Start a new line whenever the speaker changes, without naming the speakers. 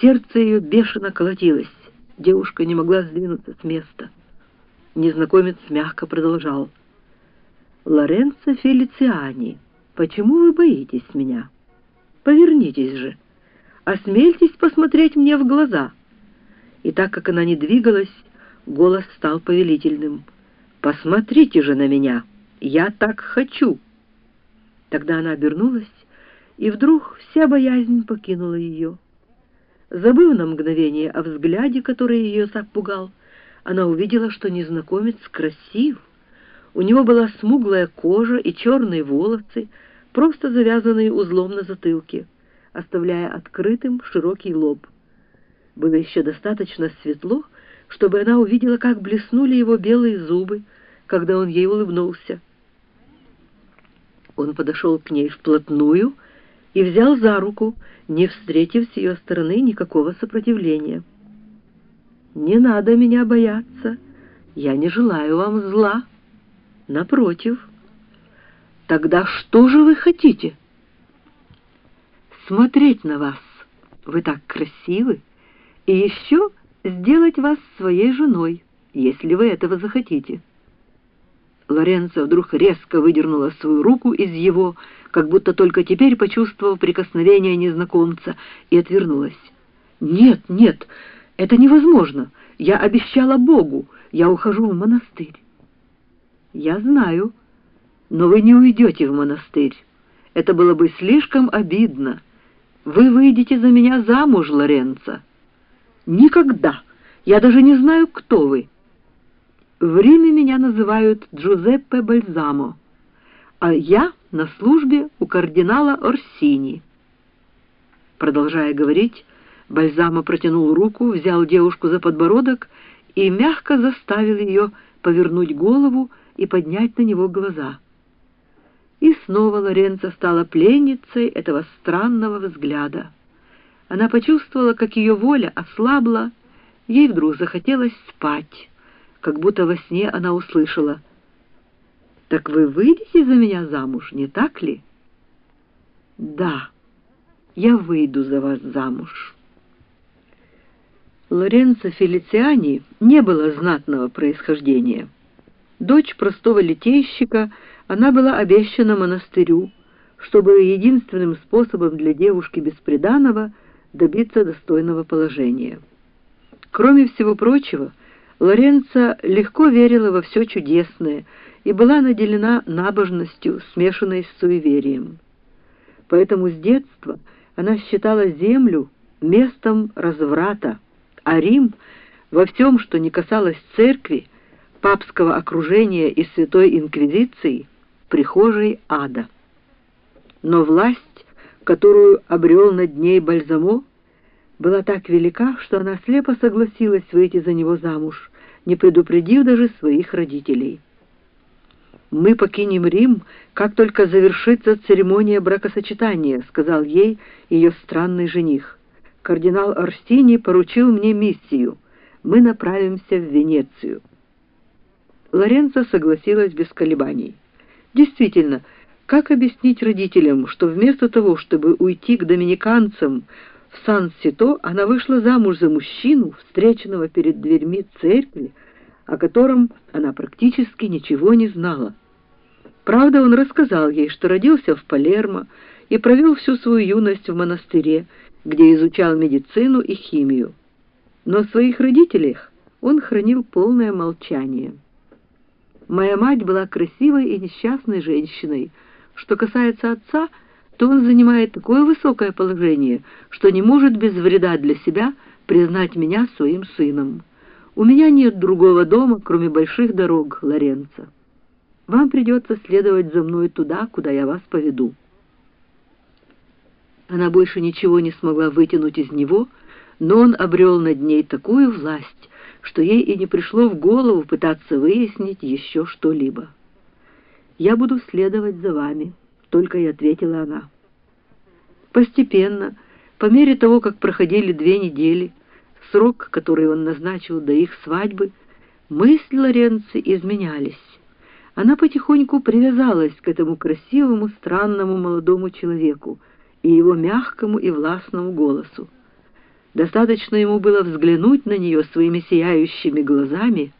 Сердце ее бешено колотилось. Девушка не могла сдвинуться с места. Незнакомец мягко продолжал. «Лоренцо Фелициани, почему вы боитесь меня? Повернитесь же. Осмельтесь посмотреть мне в глаза». И так как она не двигалась, голос стал повелительным. «Посмотрите же на меня! Я так хочу!» Тогда она обернулась, и вдруг вся боязнь покинула ее. Забыв на мгновение о взгляде, который ее так пугал, она увидела, что незнакомец красив. У него была смуглая кожа и черные волосы, просто завязанные узлом на затылке, оставляя открытым широкий лоб. Было еще достаточно светло, чтобы она увидела, как блеснули его белые зубы, когда он ей улыбнулся. Он подошел к ней вплотную и взял за руку, не встретив с ее стороны никакого сопротивления. «Не надо меня бояться, я не желаю вам зла. Напротив. Тогда что же вы хотите?» «Смотреть на вас. Вы так красивы. И еще сделать вас своей женой, если вы этого захотите». Лоренцо вдруг резко выдернула свою руку из его, как будто только теперь почувствовав прикосновение незнакомца, и отвернулась. «Нет, нет, это невозможно. Я обещала Богу. Я ухожу в монастырь». «Я знаю, но вы не уйдете в монастырь. Это было бы слишком обидно. Вы выйдете за меня замуж, Лоренцо». «Никогда. Я даже не знаю, кто вы». В Риме меня называют Джузеппе Бальзамо, а я на службе у кардинала Орсини. Продолжая говорить, Бальзамо протянул руку, взял девушку за подбородок и мягко заставил ее повернуть голову и поднять на него глаза. И снова Лоренцо стала пленницей этого странного взгляда. Она почувствовала, как ее воля ослабла, ей вдруг захотелось спать как будто во сне она услышала. «Так вы выйдете за меня замуж, не так ли?» «Да, я выйду за вас замуж». Лоренцо Фелициани не было знатного происхождения. Дочь простого литейщика, она была обещана монастырю, чтобы единственным способом для девушки бесприданного добиться достойного положения. Кроме всего прочего, Лоренца легко верила во все чудесное и была наделена набожностью, смешанной с суеверием. Поэтому с детства она считала землю местом разврата, а Рим во всем, что не касалось церкви, папского окружения и святой инквизиции, прихожей ада. Но власть, которую обрел над ней Бальзамо, была так велика, что она слепо согласилась выйти за него замуж, не предупредив даже своих родителей. «Мы покинем Рим, как только завершится церемония бракосочетания», сказал ей ее странный жених. «Кардинал Орстини поручил мне миссию. Мы направимся в Венецию». Лоренцо согласилась без колебаний. Действительно, как объяснить родителям, что вместо того, чтобы уйти к доминиканцам, в Сан-Сито она вышла замуж за мужчину, встреченного перед дверьми церкви, о котором она практически ничего не знала. Правда, он рассказал ей, что родился в Палермо и провел всю свою юность в монастыре, где изучал медицину и химию. Но о своих родителях он хранил полное молчание. Моя мать была красивой и несчастной женщиной. Что касается отца — то он занимает такое высокое положение, что не может без вреда для себя признать меня своим сыном. У меня нет другого дома, кроме больших дорог, Лоренцо. Вам придется следовать за мной туда, куда я вас поведу». Она больше ничего не смогла вытянуть из него, но он обрел над ней такую власть, что ей и не пришло в голову пытаться выяснить еще что-либо. «Я буду следовать за вами», только и ответила она. Постепенно, по мере того, как проходили две недели, срок, который он назначил до их свадьбы, мысли Лоренци изменялись. Она потихоньку привязалась к этому красивому, странному молодому человеку и его мягкому и властному голосу. Достаточно ему было взглянуть на нее своими сияющими глазами,